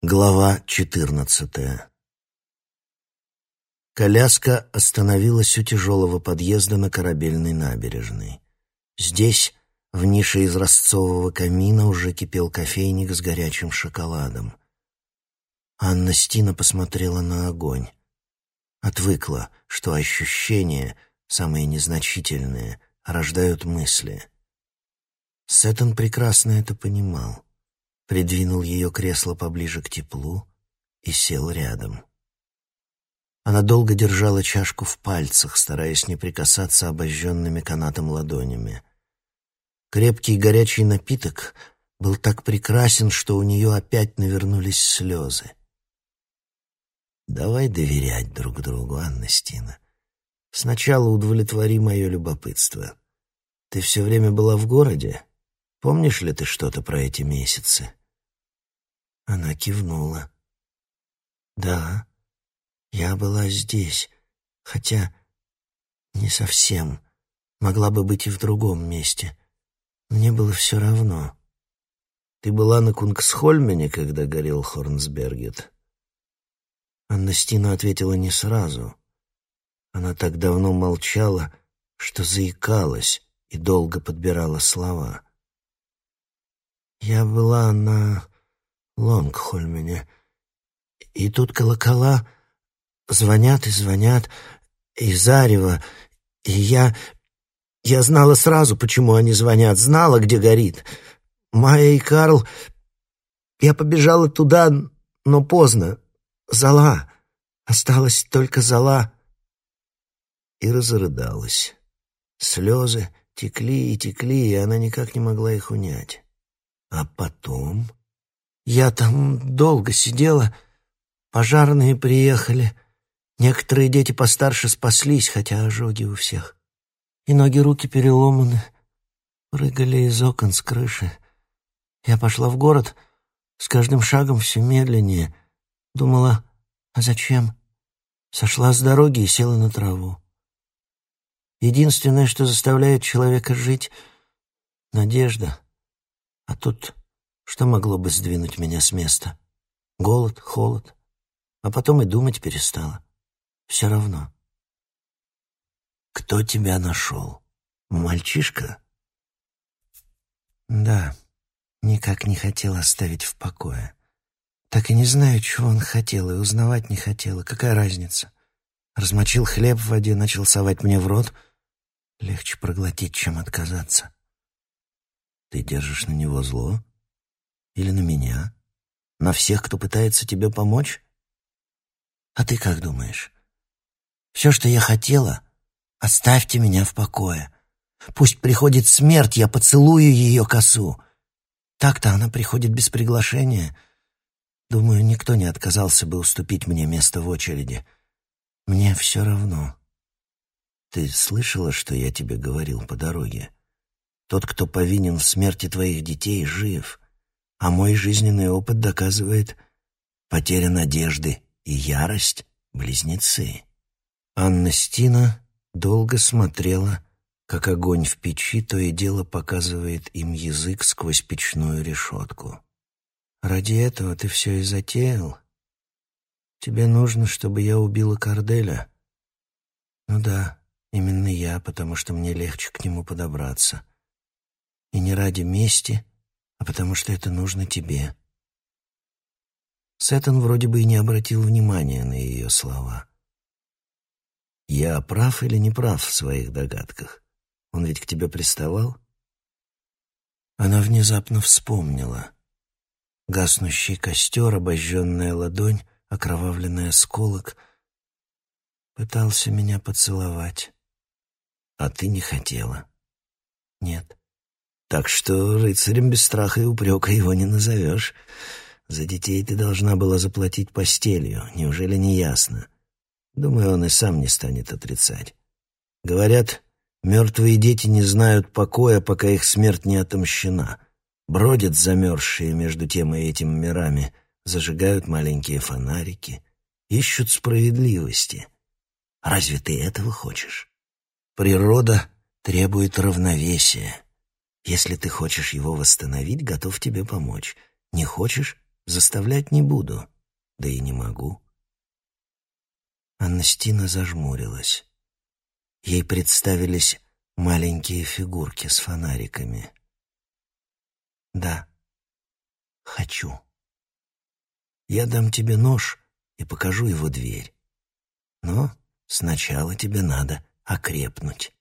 Глава четырнадцатая Коляска остановилась у тяжелого подъезда на корабельной набережной. Здесь, в нише из ростцового камина, уже кипел кофейник с горячим шоколадом. Анна Стина посмотрела на огонь. Отвыкла, что ощущения, самые незначительные, рождают мысли. Сеттон прекрасно это понимал придвинул ее кресло поближе к теплу и сел рядом. Она долго держала чашку в пальцах, стараясь не прикасаться обожженными канатом ладонями. Крепкий горячий напиток был так прекрасен, что у нее опять навернулись слезы. «Давай доверять друг другу, Анна Стина. Сначала удовлетвори мое любопытство. Ты все время была в городе? Помнишь ли ты что-то про эти месяцы?» Она кивнула. «Да, я была здесь, хотя не совсем. Могла бы быть и в другом месте. Мне было все равно». «Ты была на Кунгсхольмене, когда горел Хорнсбергет?» Анна Стина ответила не сразу. Она так давно молчала, что заикалась и долго подбирала слова. «Я была на Лонгхольмене. И тут колокола звонят и звонят, и зарево, и я... Я знала сразу, почему они звонят, знала, где горит. Майя и Карл... Я побежала туда, но поздно. Зала. Осталась только зала. И разрыдалась. Слезы текли и текли, и она никак не могла их унять. А потом... Я там долго сидела, пожарные приехали. Некоторые дети постарше спаслись, хотя ожоги у всех. И ноги-руки переломаны. Прыгали из окон с крыши. Я пошла в город, с каждым шагом все медленнее. Думала, а зачем? Сошла с дороги и села на траву. Единственное, что заставляет человека жить — надежда. А тут что могло бы сдвинуть меня с места? Голод, холод. А потом и думать перестала. Все равно. Кто тебя нашел? Мальчишка? Да, никак не хотел оставить в покое. Так и не знаю, чего он хотел, и узнавать не хотела. Какая разница? Размочил хлеб в воде, начал совать мне в рот. Легче проглотить, чем отказаться. Ты держишь на него зло? Или на меня? На всех, кто пытается тебе помочь? А ты как думаешь? Все, что я хотела, оставьте меня в покое. Пусть приходит смерть, я поцелую ее косу. Так-то она приходит без приглашения. Думаю, никто не отказался бы уступить мне место в очереди. Мне все равно. Ты слышала, что я тебе говорил по дороге? Тот, кто повинен в смерти твоих детей, жив. А мой жизненный опыт доказывает, потеря надежды и ярость — близнецы. Анна Стина долго смотрела, как огонь в печи то и дело показывает им язык сквозь печную решетку. «Ради этого ты все и затеял? Тебе нужно, чтобы я убила Карделя?» «Ну да, именно я, потому что мне легче к нему подобраться. И не ради мести, а потому что это нужно тебе». Сеттон вроде бы и не обратил внимания на ее слова. «Я прав или не прав в своих догадках? Он ведь к тебе приставал?» Она внезапно вспомнила. Гаснущий костер, обожженная ладонь, окровавленный осколок. Пытался меня поцеловать. А ты не хотела. Нет. Так что рыцарем без страха и упрека его не назовешь. За детей ты должна была заплатить постелью, неужели не ясно? Думаю, он и сам не станет отрицать. Говорят, мертвые дети не знают покоя, пока их смерть не отомщена. Бродят замерзшие между тем и этим мирами, зажигают маленькие фонарики, ищут справедливости. Разве ты этого хочешь? Природа требует равновесия. Если ты хочешь его восстановить, готов тебе помочь. Не хочешь — Заставлять не буду, да и не могу. Аннастина зажмурилась. Ей представились маленькие фигурки с фонариками. Да, хочу. Я дам тебе нож и покажу его дверь. Но сначала тебе надо окрепнуть.